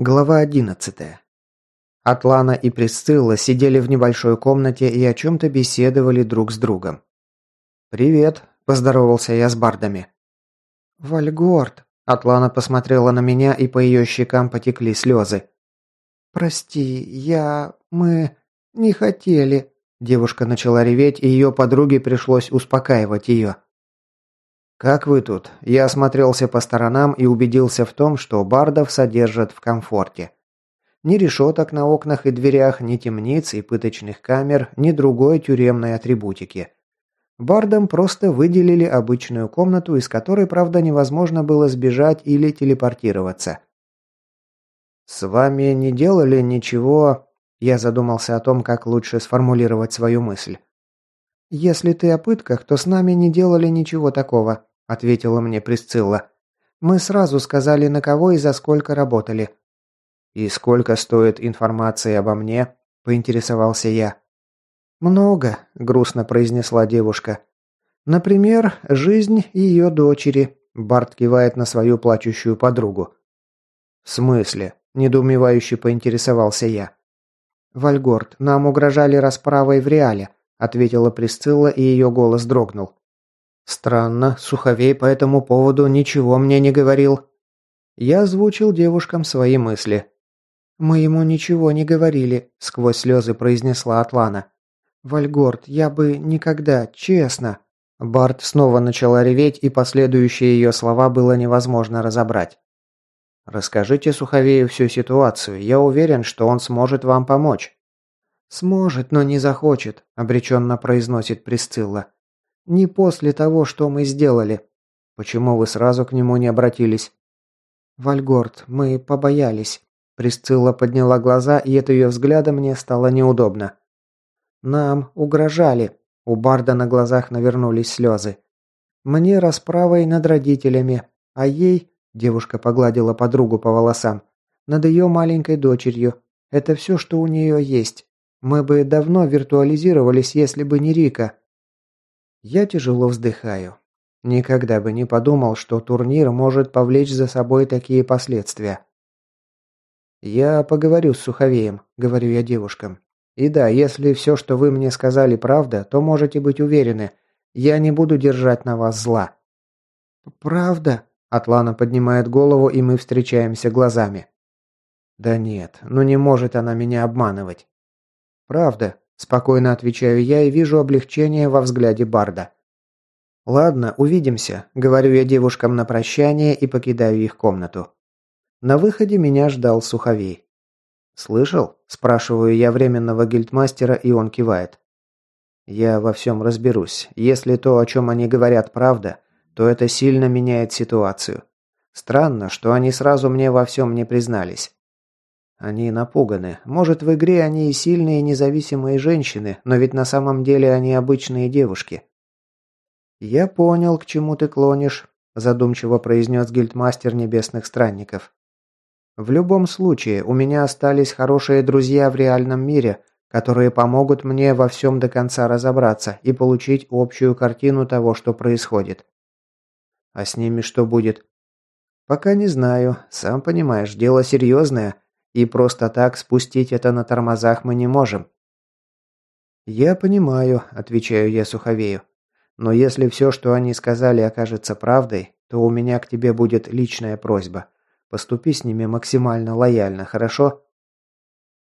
Глава 11. Атлана и Присцилла сидели в небольшой комнате и о чем-то беседовали друг с другом. «Привет», – поздоровался я с бардами. «Вальгорд», – Атлана посмотрела на меня, и по ее щекам потекли слезы. «Прости, я... мы... не хотели». Девушка начала реветь, и ее подруге пришлось успокаивать ее. «Как вы тут?» Я осмотрелся по сторонам и убедился в том, что бардов содержат в комфорте. Ни решеток на окнах и дверях, ни темниц и пыточных камер, ни другой тюремной атрибутики. Бардам просто выделили обычную комнату, из которой, правда, невозможно было сбежать или телепортироваться. «С вами не делали ничего...» Я задумался о том, как лучше сформулировать свою мысль. «Если ты о пытках, то с нами не делали ничего такого», ответила мне Присцилла. Мы сразу сказали, на кого и за сколько работали. И сколько стоит информация обо мне? поинтересовался я. Много, грустно произнесла девушка. Например, жизнь ее дочери. Барт кивает на свою плачущую подругу. В смысле? недоумевающе поинтересовался я. Вальгорд, нам угрожали расправой в реале, ответила Присцилла, и ее голос дрогнул. Странно, Суховей по этому поводу ничего мне не говорил. Я озвучил девушкам свои мысли. «Мы ему ничего не говорили», – сквозь слезы произнесла Атлана. «Вальгорд, я бы никогда, честно». Барт снова начала реветь, и последующие ее слова было невозможно разобрать. «Расскажите Суховею всю ситуацию. Я уверен, что он сможет вам помочь». «Сможет, но не захочет», – обреченно произносит Присцилла. Не после того, что мы сделали. Почему вы сразу к нему не обратились? Вальгорд, мы побоялись. Присцилла подняла глаза, и от ее взгляда мне стало неудобно. Нам угрожали. У Барда на глазах навернулись слезы. Мне расправой над родителями, а ей, девушка погладила подругу по волосам, над ее маленькой дочерью. Это все, что у нее есть. Мы бы давно виртуализировались, если бы не Рика. Я тяжело вздыхаю. Никогда бы не подумал, что турнир может повлечь за собой такие последствия. «Я поговорю с Суховеем», — говорю я девушкам. «И да, если все, что вы мне сказали, правда, то можете быть уверены, я не буду держать на вас зла». «Правда?» — Атлана поднимает голову, и мы встречаемся глазами. «Да нет, ну не может она меня обманывать». «Правда», Спокойно отвечаю я и вижу облегчение во взгляде Барда. «Ладно, увидимся», – говорю я девушкам на прощание и покидаю их комнату. На выходе меня ждал Суховей. «Слышал?» – спрашиваю я временного гильдмастера, и он кивает. «Я во всем разберусь. Если то, о чем они говорят, правда, то это сильно меняет ситуацию. Странно, что они сразу мне во всем не признались. Они напуганы. Может, в игре они и сильные независимые женщины, но ведь на самом деле они обычные девушки. «Я понял, к чему ты клонишь», – задумчиво произнес гильдмастер Небесных Странников. «В любом случае, у меня остались хорошие друзья в реальном мире, которые помогут мне во всем до конца разобраться и получить общую картину того, что происходит. А с ними что будет? Пока не знаю. Сам понимаешь, дело серьезное, и просто так спустить это на тормозах мы не можем. «Я понимаю», – отвечаю я Суховею. «Но если все, что они сказали, окажется правдой, то у меня к тебе будет личная просьба. Поступи с ними максимально лояльно, хорошо?»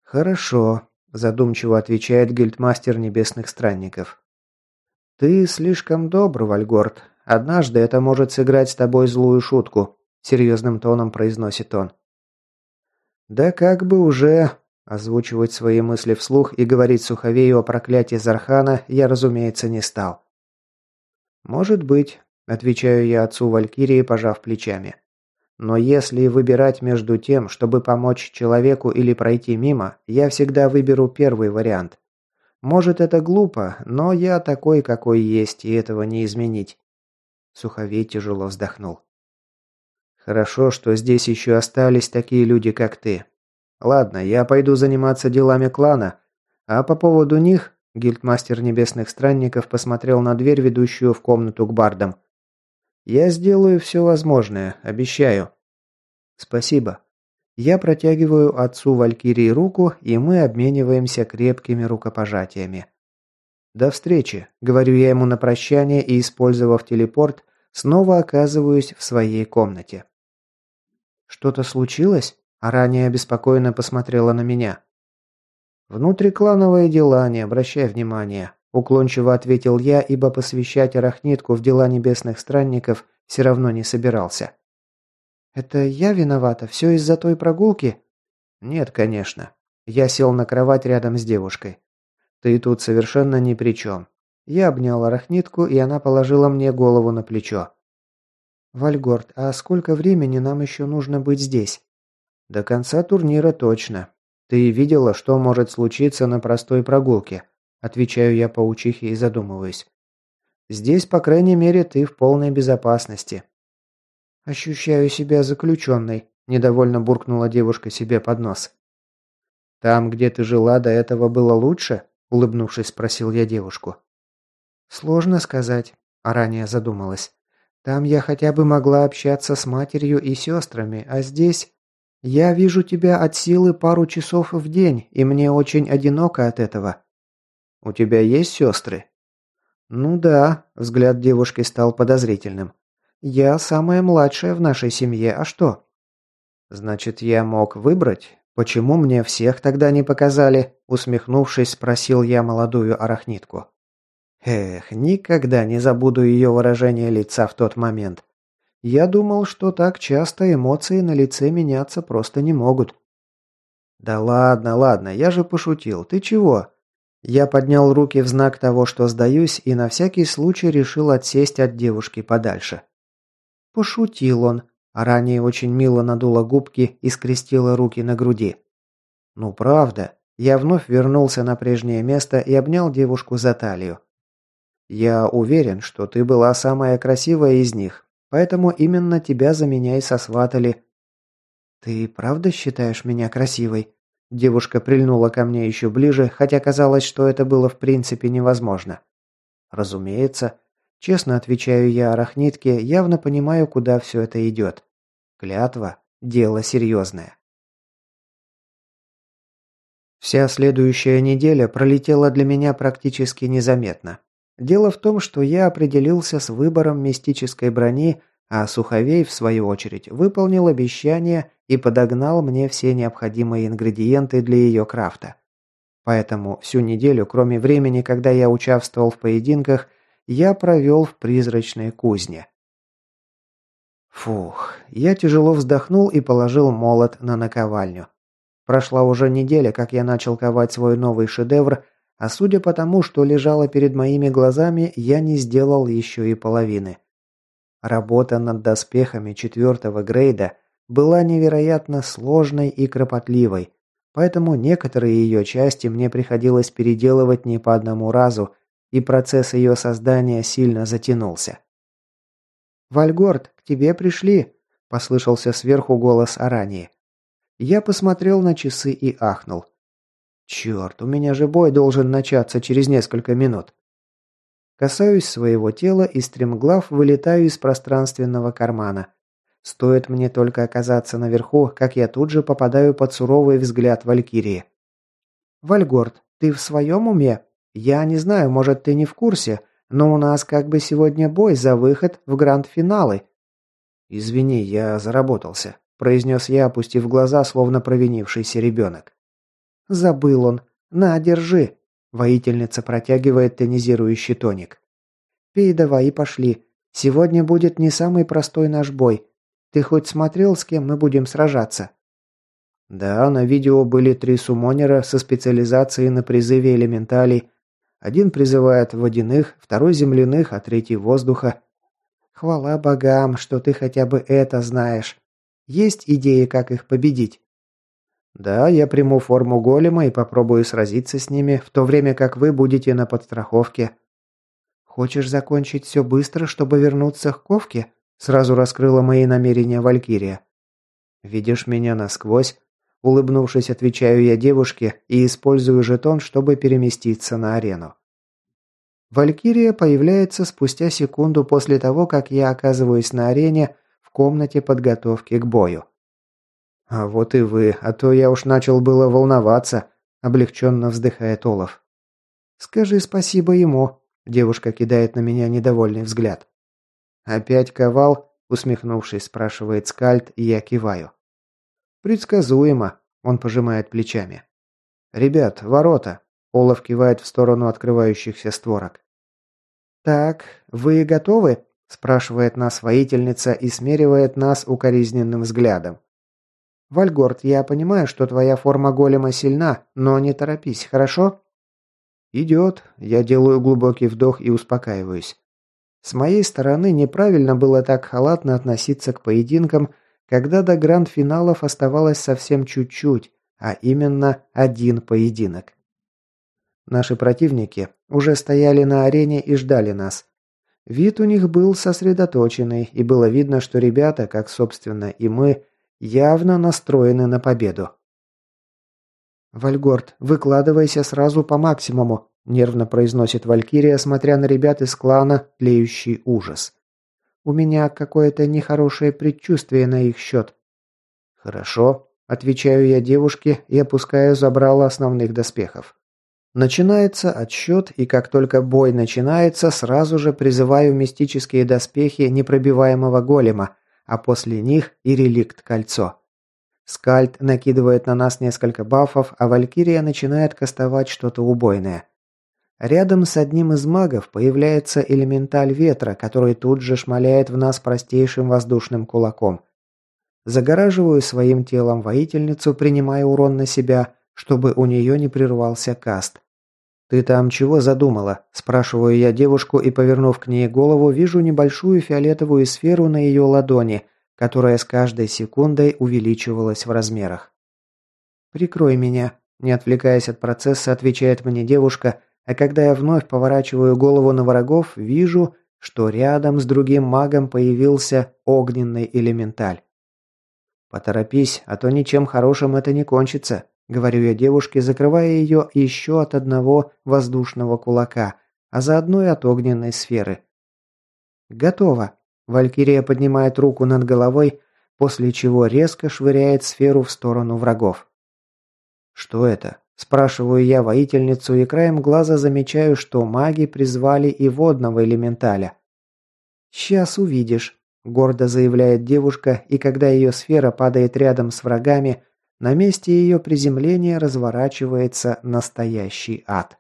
«Хорошо», – задумчиво отвечает гильдмастер Небесных Странников. «Ты слишком добр, Вальгорд. Однажды это может сыграть с тобой злую шутку», – серьезным тоном произносит он. Да как бы уже... Озвучивать свои мысли вслух и говорить Суховею о проклятии Зархана я, разумеется, не стал. «Может быть», – отвечаю я отцу Валькирии, пожав плечами. «Но если выбирать между тем, чтобы помочь человеку или пройти мимо, я всегда выберу первый вариант. Может, это глупо, но я такой, какой есть, и этого не изменить». Суховей тяжело вздохнул. Хорошо, что здесь еще остались такие люди, как ты. Ладно, я пойду заниматься делами клана, а по поводу них Гильдмастер Небесных Странников посмотрел на дверь, ведущую в комнату к бардам. «Я сделаю все возможное, обещаю». «Спасибо». Я протягиваю отцу Валькирии руку, и мы обмениваемся крепкими рукопожатиями. «До встречи», — говорю я ему на прощание и, использовав телепорт, снова оказываюсь в своей комнате. «Что-то случилось?» А ранее обеспокоенно посмотрела на меня. «Внутриклановые дела, не обращай внимания», – уклончиво ответил я, ибо посвящать арахнитку в дела небесных странников все равно не собирался. «Это я виновата? Все из-за той прогулки?» «Нет, конечно». Я сел на кровать рядом с девушкой. «Ты тут совершенно ни при чем». Я обнял арахнитку, и она положила мне голову на плечо. «Вальгорд, а сколько времени нам еще нужно быть здесь?» «До конца турнира точно. Ты видела, что может случиться на простой прогулке?» Отвечаю я паучихе и задумываюсь. «Здесь, по крайней мере, ты в полной безопасности. «Ощущаю себя заключенной», – недовольно буркнула девушка себе под нос. «Там, где ты жила, до этого было лучше?» – улыбнувшись, спросил я девушку. «Сложно сказать», – а ранее задумалась. «Там я хотя бы могла общаться с матерью и сестрами, а здесь...» «Я вижу тебя от силы пару часов в день, и мне очень одиноко от этого». «У тебя есть сестры?» «Ну да», – взгляд девушки стал подозрительным. Я самая младшая в нашей семье, а что? Значит, я мог выбрать? Почему мне всех тогда не показали? Усмехнувшись, спросил я молодую арахнитку. Эх, никогда не забуду ее выражение лица в тот момент. Я думал, что так часто эмоции на лице меняться просто не могут. Да ладно, ладно, я же пошутил. Ты чего? Я поднял руки в знак того, что сдаюсь, и на всякий случай решил отсесть от девушки подальше. Пошутил он, а ранее очень мило надула губки и скрестила руки на груди. Ну правда, я вновь вернулся на прежнее место и обнял девушку за талию. Я уверен, что ты была самая красивая из них, поэтому именно тебя за меня и сосватали. Ты правда считаешь меня красивой? Девушка прильнула ко мне еще ближе, хотя казалось, что это было в принципе невозможно. Разумеется, Честно отвечаю я арахнитке, явно понимаю, куда все это идет. Клятва – дело серьезное. Вся следующая неделя пролетела для меня практически незаметно. Дело в том, что я определился с выбором мистической брони, а Суховей, в свою очередь, выполнил обещание и подогнал мне все необходимые ингредиенты для ее крафта. Поэтому всю неделю, кроме времени, когда я участвовал в поединках, я провел в призрачной кузне. Фух, я тяжело вздохнул и положил молот на наковальню. Прошла уже неделя, как я начал ковать свой новый шедевр, а судя по тому, что лежало перед моими глазами, я не сделал еще и половины. Работа над доспехами четвертого грейда была невероятно сложной и кропотливой, поэтому некоторые ее части мне приходилось переделывать не по одному разу, и процесс ее создания сильно затянулся. «Вальгорд, к тебе пришли!» – послышался сверху голос Арании. Я посмотрел на часы и ахнул. «Черт, у меня же бой должен начаться через несколько минут!» Касаюсь своего тела и стремглав вылетаю из пространственного кармана. Стоит мне только оказаться наверху, как я тут же попадаю под суровый взгляд Валькирии. «Вальгорд, ты в своем уме?» «Я не знаю, может, ты не в курсе, но у нас как бы сегодня бой за выход в гранд-финалы». «Извини, я заработался», – произнес я, опустив глаза, словно провинившийся ребенок. «Забыл он. На, держи». Воительница протягивает тонизирующий тоник. «Пей давай и пошли. Сегодня будет не самый простой наш бой. Ты хоть смотрел, с кем мы будем сражаться?» Да, на видео были три сумонера со специализацией на призыве элементалей, один призывает водяных, второй земляных, а третий воздуха. Хвала богам, что ты хотя бы это знаешь. Есть идеи, как их победить? Да, я приму форму голема и попробую сразиться с ними, в то время как вы будете на подстраховке. Хочешь закончить все быстро, чтобы вернуться к ковке? Сразу раскрыла мои намерения Валькирия. Видишь меня насквозь? Улыбнувшись, отвечаю я девушке и использую жетон, чтобы переместиться на арену. Валькирия появляется спустя секунду после того, как я оказываюсь на арене в комнате подготовки к бою. А вот и вы, а то я уж начал было волноваться, облегченно вздыхает Олаф. Скажи спасибо ему, девушка кидает на меня недовольный взгляд. Опять ковал, усмехнувшись, спрашивает Скальд, и я киваю. Предсказуемо, он пожимает плечами. Ребят, ворота. Олаф кивает в сторону открывающихся створок. «Так, вы готовы?» – спрашивает нас воительница и смеривает нас укоризненным взглядом. «Вальгорд, я понимаю, что твоя форма голема сильна, но не торопись, хорошо?» «Идет». Я делаю глубокий вдох и успокаиваюсь. С моей стороны неправильно было так халатно относиться к поединкам, когда до гранд-финалов оставалось совсем чуть-чуть, а именно один поединок. Наши противники уже стояли на арене и ждали нас. Вид у них был сосредоточенный, и было видно, что ребята, как собственно и мы, явно настроены на победу. «Вальгорд, выкладывайся сразу по максимуму», – нервно произносит Валькирия, смотря на ребят из клана «Тлеющий ужас». «У меня какое-то нехорошее предчувствие на их счет». «Хорошо», – отвечаю я девушке и опускаю забрало основных доспехов. Начинается отсчет, и как только бой начинается, сразу же призываю мистические доспехи непробиваемого голема, а после них и реликт-кольцо. Скальд накидывает на нас несколько бафов, а Валькирия начинает кастовать что-то убойное. Рядом с одним из магов появляется элементаль ветра, который тут же шмаляет в нас простейшим воздушным кулаком. Загораживаю своим телом воительницу, принимая урон на себя, чтобы у нее не прервался каст. «Ты там чего задумала?» – спрашиваю я девушку и, повернув к ней голову, вижу небольшую фиолетовую сферу на ее ладони, которая с каждой секундой увеличивалась в размерах. «Прикрой меня», – не отвлекаясь от процесса, отвечает мне девушка, а когда я вновь поворачиваю голову на врагов, вижу, что рядом с другим магом появился огненный элементаль. «Поторопись, а то ничем хорошим это не кончится», Говорю я девушке, закрывая ее еще от одного воздушного кулака, а заодно и от огненной сферы. «Готово!» Валькирия поднимает руку над головой, после чего резко швыряет сферу в сторону врагов. «Что это?» – спрашиваю я воительницу и краем глаза замечаю, что маги призвали и водного элементаля. «Сейчас увидишь», – гордо заявляет девушка, и когда ее сфера падает рядом с врагами – на месте ее приземления разворачивается настоящий ад.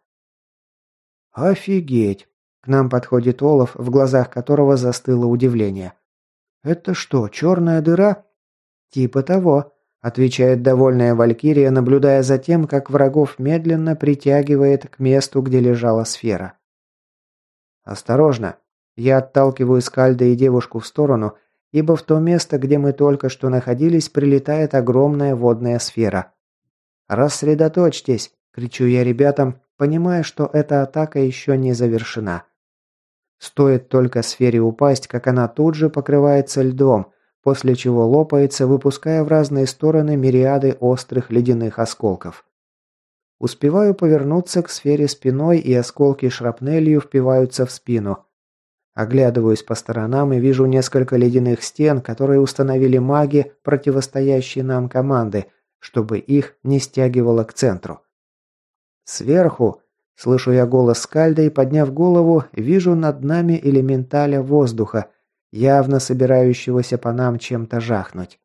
«Офигеть!» К нам подходит Олаф, в глазах которого застыло удивление. «Это что, черная дыра?» «Типа того», – отвечает довольная Валькирия, наблюдая за тем, как врагов медленно притягивает к месту, где лежала сфера. «Осторожно!» Я отталкиваю Скальда и девушку в сторону ибо в то место, где мы только что находились, прилетает огромная водная сфера. «Рассредоточьтесь!» – кричу я ребятам, понимая, что эта атака еще не завершена. Стоит только сфере упасть, как она тут же покрывается льдом, после чего лопается, выпуская в разные стороны мириады острых ледяных осколков. Успеваю повернуться к сфере спиной, и осколки шрапнелью впиваются в спину. Оглядываюсь по сторонам и вижу несколько ледяных стен, которые установили маги, противостоящие нам команды, чтобы их не стягивало к центру. Сверху, слышу я голос Скальда и, подняв голову, вижу над нами элементаля воздуха, явно собирающегося по нам чем-то жахнуть.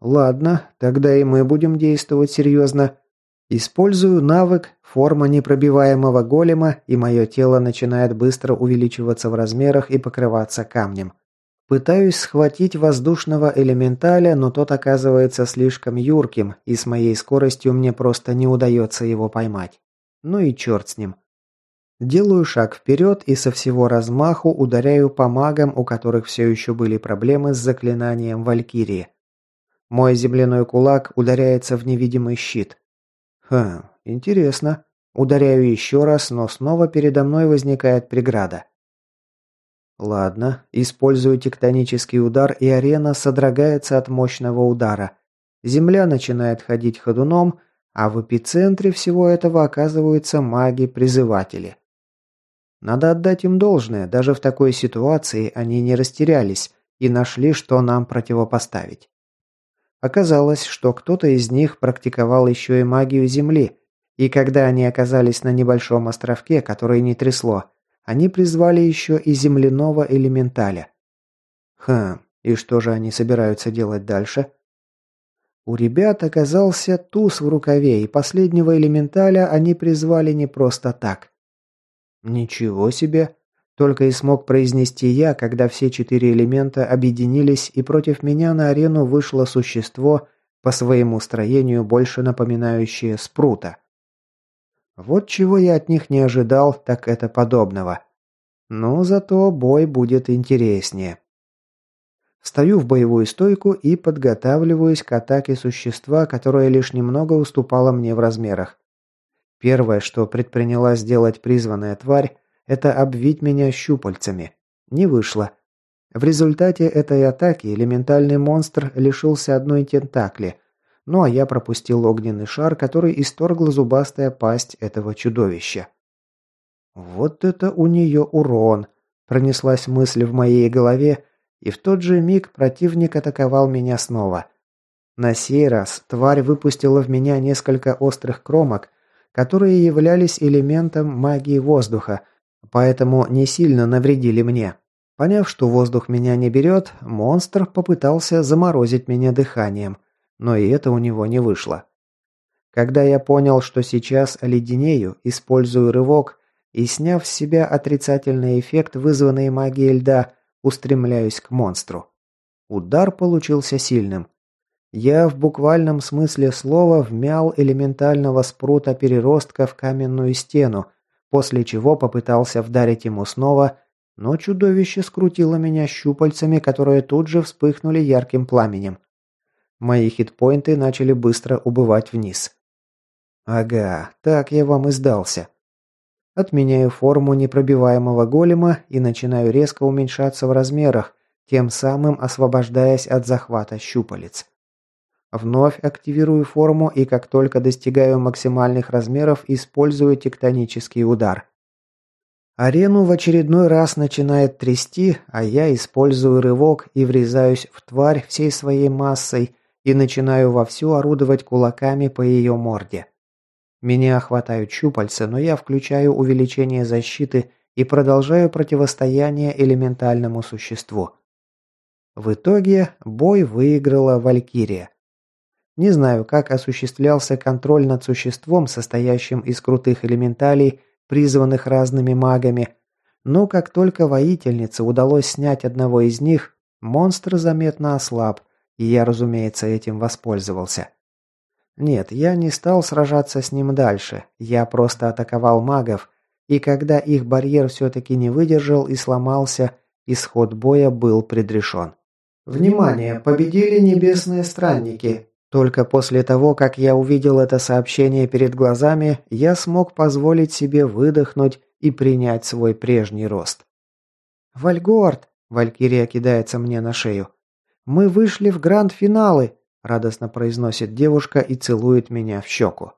Ладно, тогда и мы будем действовать серьезно. Использую навык «Форма непробиваемого голема», и мое тело начинает быстро увеличиваться в размерах и покрываться камнем. Пытаюсь схватить воздушного элементаля, но тот оказывается слишком юрким, и с моей скоростью мне просто не удается его поймать. Ну и черт с ним. Делаю шаг вперед и со всего размаху ударяю по магам, у которых все еще были проблемы с заклинанием Валькирии. Мой земляной кулак ударяется в невидимый щит. Хм, интересно. Ударяю еще раз, но снова передо мной возникает преграда. Ладно, использую тектонический удар, и арена содрогается от мощного удара. Земля начинает ходить ходуном, а в эпицентре всего этого оказываются маги-призыватели. Надо отдать им должное, даже в такой ситуации они не растерялись и нашли, что нам противопоставить. Оказалось, что кто-то из них практиковал еще и магию Земли, и когда они оказались на небольшом островке, который не трясло, они призвали еще и земляного элементаля. Хм, и что же они собираются делать дальше? У ребят оказался туз в рукаве, и последнего элементаля они призвали не просто так. Ничего себе! Только и смог произнести я, когда все четыре элемента объединились, и против меня на арену вышло существо, по своему строению больше напоминающее спрута. Вот чего я от них не ожидал, так это подобного. Но зато бой будет интереснее. Стою в боевую стойку и подготавливаюсь к атаке существа, которое лишь немного уступало мне в размерах. Первое, что предприняла сделать призванная тварь, это обвить меня щупальцами. Не вышло. В результате этой атаки элементальный монстр лишился одной тентакли, ну а я пропустил огненный шар, который исторгла зубастая пасть этого чудовища. «Вот это у нее урон!» – пронеслась мысль в моей голове, и в тот же миг противник атаковал меня снова. На сей раз тварь выпустила в меня несколько острых кромок, которые являлись элементом магии воздуха, поэтому не сильно навредили мне. Поняв, что воздух меня не берет, монстр попытался заморозить меня дыханием, но и это у него не вышло. Когда я понял, что сейчас оледенею, использую рывок и, сняв с себя отрицательный эффект, вызванный магией льда, устремляюсь к монстру. Удар получился сильным. Я в буквальном смысле слова вмял элементального спрута переростка в каменную стену, после чего попытался вдарить ему снова, но чудовище скрутило меня щупальцами, которые тут же вспыхнули ярким пламенем. Мои хитпоинты начали быстро убывать вниз. Ага, так я вам и сдался. Отменяю форму непробиваемого голема и начинаю резко уменьшаться в размерах, тем самым освобождаясь от захвата щупалец. Вновь активирую форму и как только достигаю максимальных размеров, использую тектонический удар. Арену в очередной раз начинает трясти, а я использую рывок и врезаюсь в тварь всей своей массой и начинаю вовсю орудовать кулаками по ее морде. Меня охватают щупальца, но я включаю увеличение защиты и продолжаю противостояние элементальному существу. В итоге бой выиграла Валькирия. Не знаю, как осуществлялся контроль над существом, состоящим из крутых элементалей, призванных разными магами, но как только воительнице удалось снять одного из них, монстр заметно ослаб, и я, разумеется, этим воспользовался. Нет, я не стал сражаться с ним дальше, я просто атаковал магов, и когда их барьер все-таки не выдержал и сломался, исход боя был предрешен. Внимание! Победили небесные странники. Только после того, как я увидел это сообщение перед глазами, я смог позволить себе выдохнуть и принять свой прежний рост. «Вальгорд!» – Валькирия кидается мне на шею. «Мы вышли в гранд-финалы!» – радостно произносит девушка и целует меня в щеку.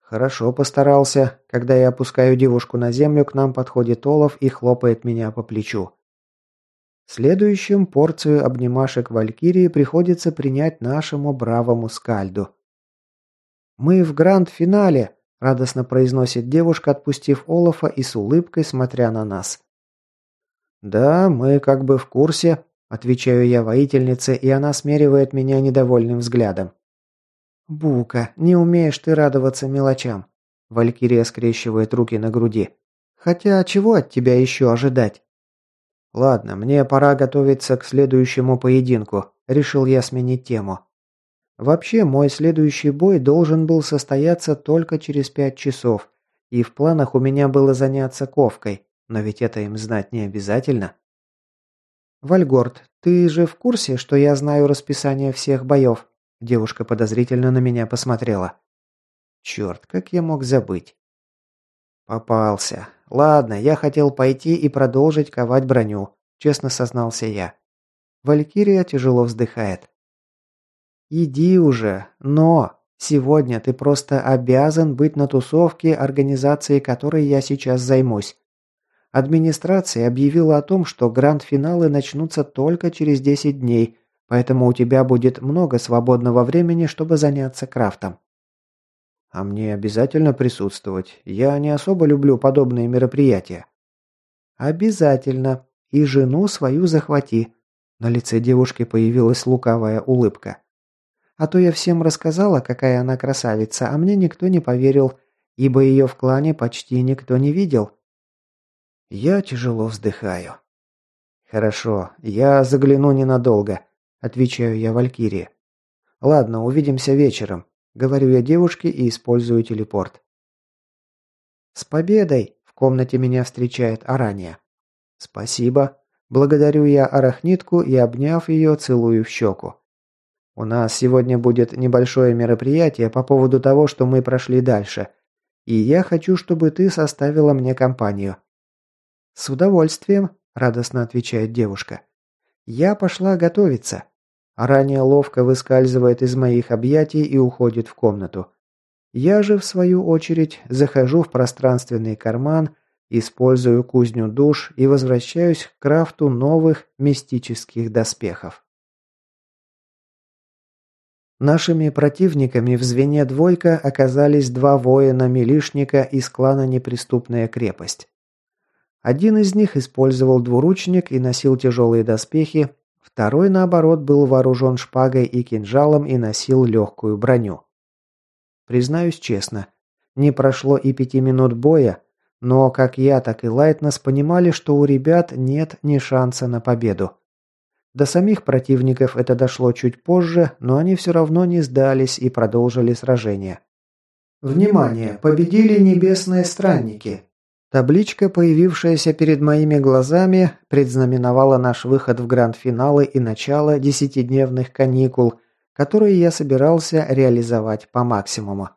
Хорошо постарался. Когда я опускаю девушку на землю, к нам подходит Олаф и хлопает меня по плечу. Следующим порцию обнимашек Валькирии приходится принять нашему бравому скальду. «Мы в гранд-финале!» – радостно произносит девушка, отпустив Олафа и с улыбкой смотря на нас. «Да, мы как бы в курсе», – отвечаю я воительнице, и она смеривает меня недовольным взглядом. «Бука, не умеешь ты радоваться мелочам», – Валькирия скрещивает руки на груди. «Хотя чего от тебя еще ожидать?» «Ладно, мне пора готовиться к следующему поединку», – решил я сменить тему. Вообще, мой следующий бой должен был состояться только через пять часов, и в планах у меня было заняться ковкой, но ведь это им знать не обязательно. «Вальгорд, ты же в курсе, что я знаю расписание всех боев?» Девушка подозрительно на меня посмотрела. «Черт, как я мог забыть?» «Попался. Ладно, я хотел пойти и продолжить ковать броню», – честно сознался я. Валькирия тяжело вздыхает. «Иди уже, но сегодня ты просто обязан быть на тусовке, организацией которой я сейчас займусь. Администрация объявила о том, что гранд-финалы начнутся только через 10 дней, Поэтому у тебя будет много свободного времени, чтобы заняться крафтом. А мне обязательно присутствовать. Я не особо люблю подобные мероприятия. Обязательно. И жену свою захвати. На лице девушки появилась лукавая улыбка. А то я всем рассказала, какая она красавица, а мне никто не поверил, ибо ее в клане почти никто не видел. Я тяжело вздыхаю. Хорошо, я загляну ненадолго, отвечаю я Валькирии. Ладно, увидимся вечером. Говорю я девушке и использую телепорт. «С победой!» – в комнате меня встречает Арания. «Спасибо!» – благодарю я арахнитку и, обняв ее, целую в щеку. «У нас сегодня будет небольшое мероприятие по поводу того, что мы прошли дальше, и я хочу, чтобы ты составила мне компанию». «С удовольствием», – радостно отвечает девушка. «Я пошла готовиться». А ранее ловко выскальзывает из моих объятий и уходит в комнату. Я же, в свою очередь, захожу в пространственный карман, использую кузню душ и возвращаюсь к крафту новых мистических доспехов. Нашими противниками в звене «двойка» оказались два воина-милишника из клана «Неприступная крепость». Один из них использовал двуручник и носил тяжелые доспехи, Второй, наоборот, был вооружен шпагой и кинжалом и носил легкую броню. Признаюсь честно, не прошло и пяти минут боя, но как я, так и Лайтнес понимали, что у ребят нет ни шанса на победу. До самих противников это дошло чуть позже, но они все равно не сдались и продолжили сражение. Внимание! Победили небесные странники. Табличка, появившаяся перед моими глазами, предзнаменовала наш выход в гранд-финалы и начало десятидневных каникул, которые я собирался реализовать по максимуму.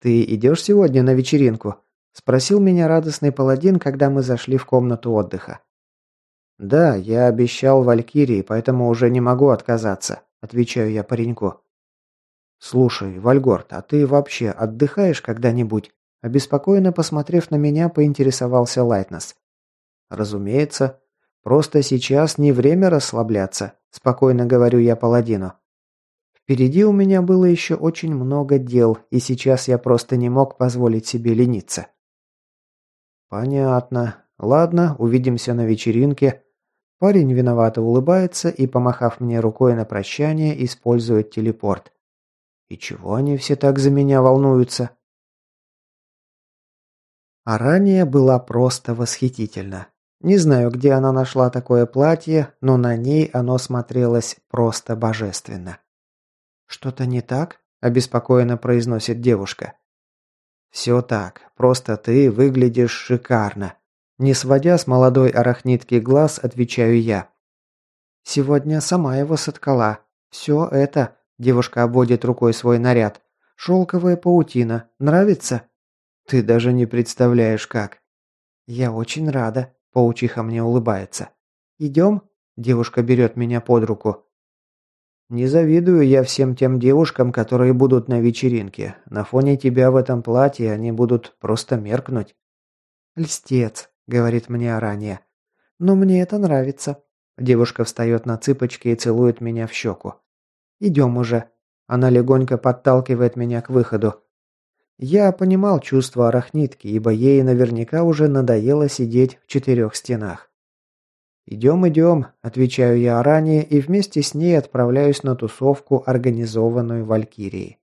«Ты идешь сегодня на вечеринку?» – спросил меня радостный паладин, когда мы зашли в комнату отдыха. «Да, я обещал Валькирии, поэтому уже не могу отказаться», – отвечаю я пареньку. «Слушай, Вальгорд, а ты вообще отдыхаешь когда-нибудь?» Обеспокоенно посмотрев на меня, поинтересовался Лайтнес. «Разумеется. Просто сейчас не время расслабляться», – спокойно говорю я паладину. Впереди у меня было еще очень много дел, и сейчас я просто не мог позволить себе лениться. «Понятно. Ладно, увидимся на вечеринке». Парень виновато улыбается и, помахав мне рукой на прощание, использует телепорт. «И чего они все так за меня волнуются?» А ранее была просто восхитительна. Не знаю, где она нашла такое платье, но на ней оно смотрелось просто божественно. «Что-то не так?» – обеспокоенно произносит девушка. «Все так. Просто ты выглядишь шикарно». Не сводя с молодой арахнитки глаз, отвечаю я. «Сегодня сама его соткала. Все это...» – девушка обводит рукой свой наряд. «Шелковая паутина. Нравится?» Ты даже не представляешь, как. Я очень рада. Паучиха мне улыбается. Идем? Девушка берет меня под руку. Не завидую я всем тем девушкам, которые будут на вечеринке. На фоне тебя в этом платье они будут просто меркнуть. Льстец, говорит мне ранее. Но мне это нравится. Девушка встает на цыпочки и целует меня в щеку. Идем уже. Она легонько подталкивает меня к выходу. Я понимал чувство арахнитки, ибо ей наверняка уже надоело сидеть в четырех стенах. «Идем, идем», – отвечаю я ранее и вместе с ней отправляюсь на тусовку, организованную Валькирией.